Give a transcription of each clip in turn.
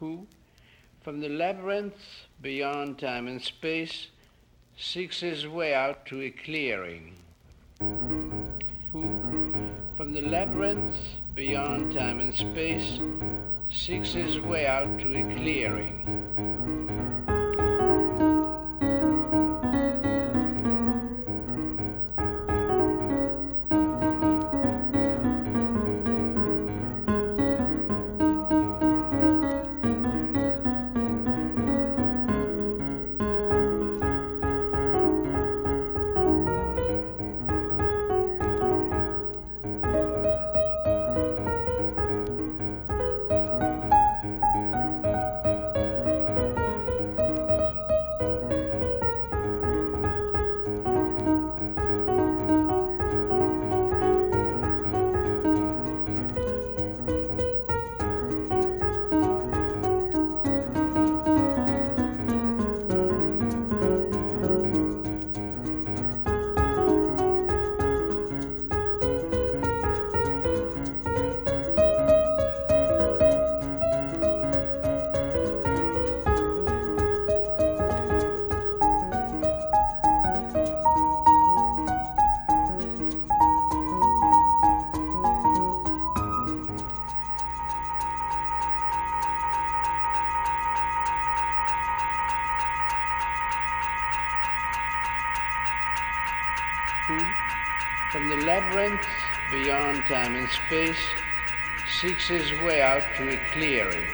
who, from the labyrinth beyond time and space, seeks his way out to a clearing. Who, from the labyrinth beyond time and space, seeks his way out to a clearing. From the labyrinth beyond time and space, seeks his way out to a clearing.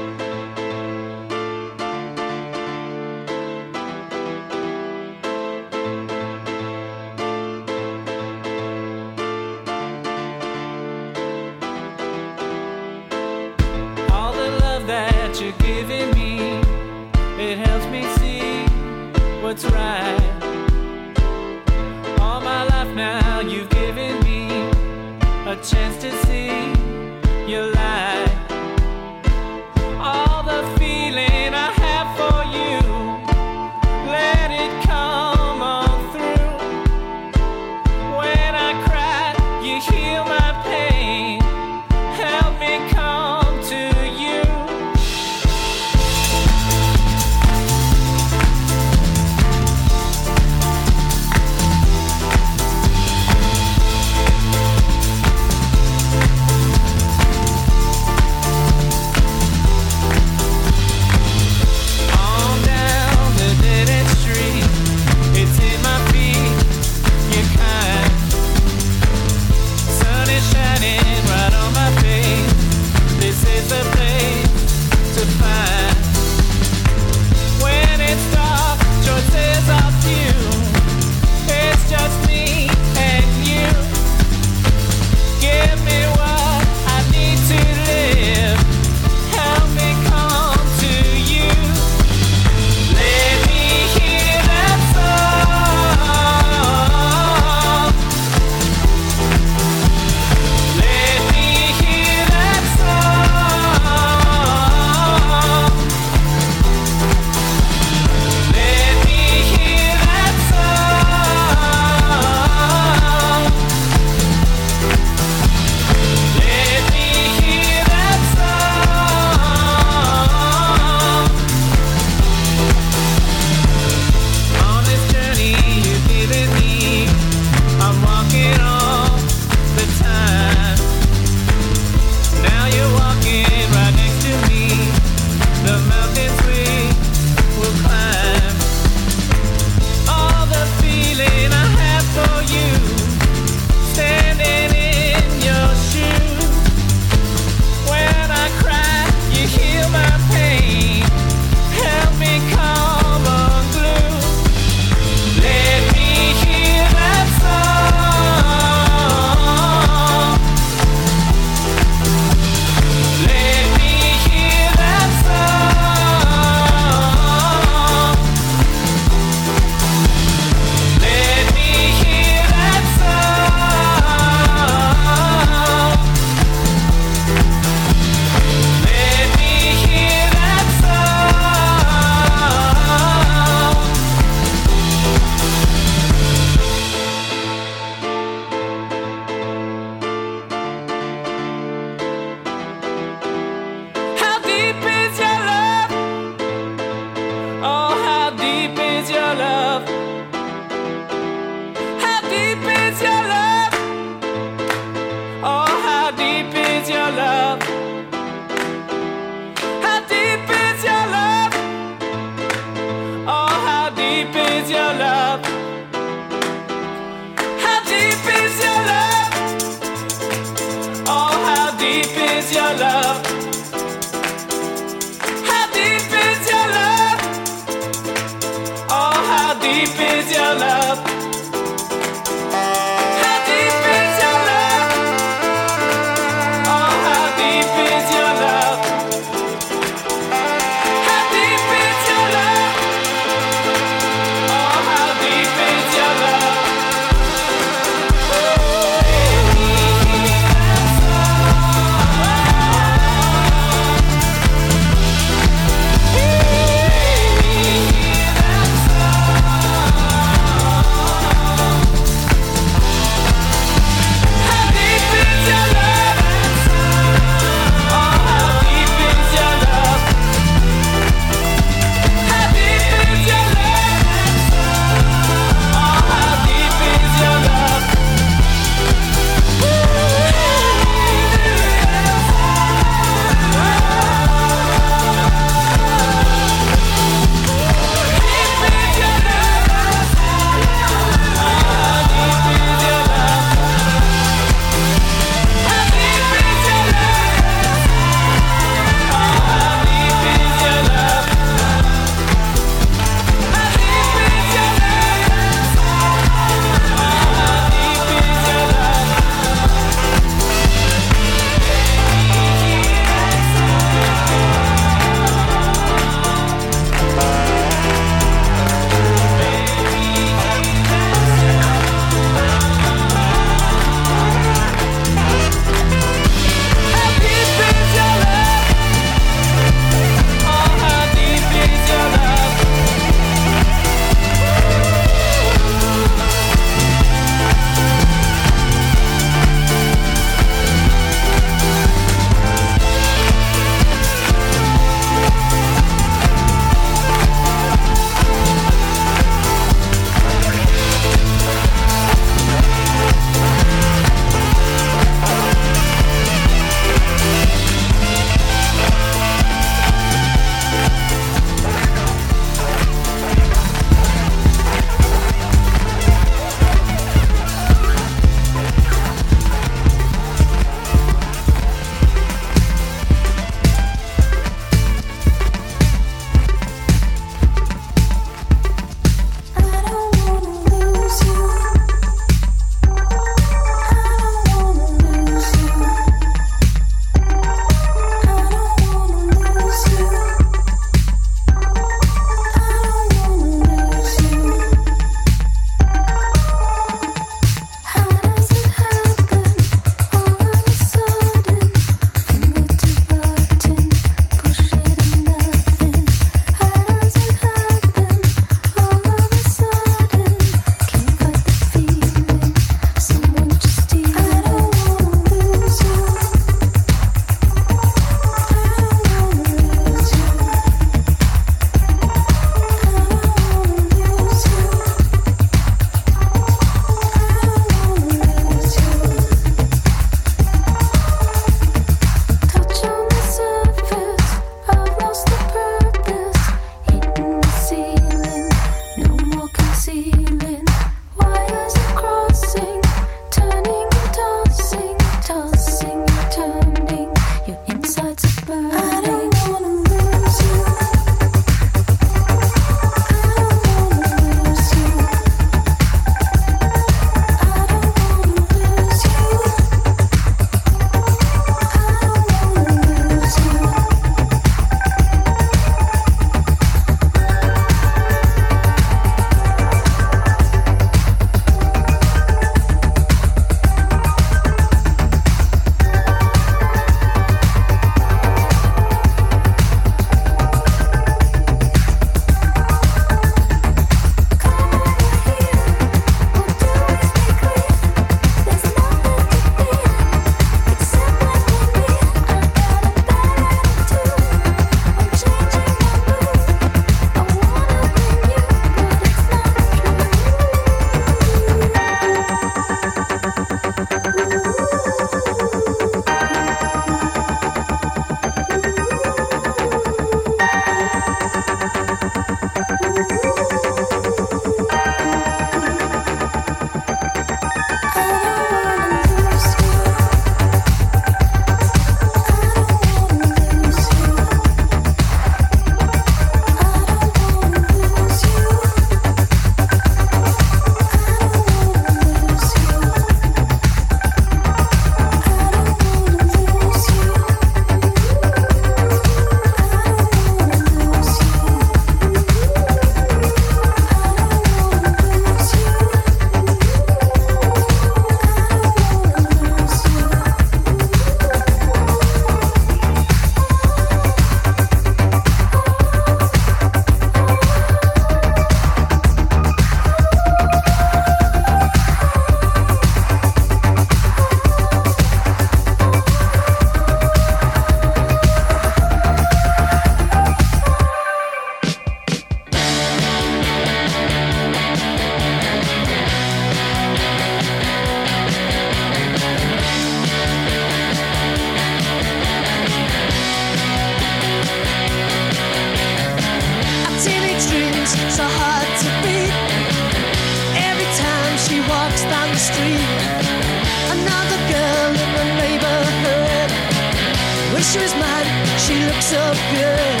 She looks so good.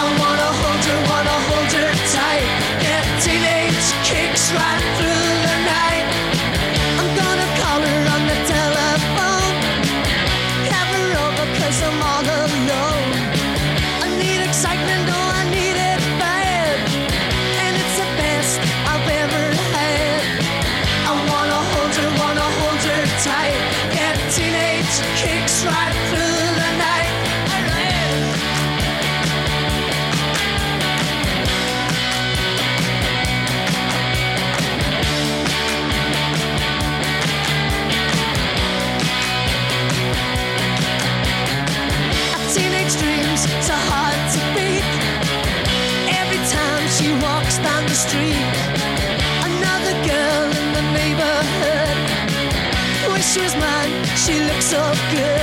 I wanna hold her, wanna hold her tight. That teenage kicks right through. she's mine. She looks so good.